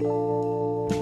Música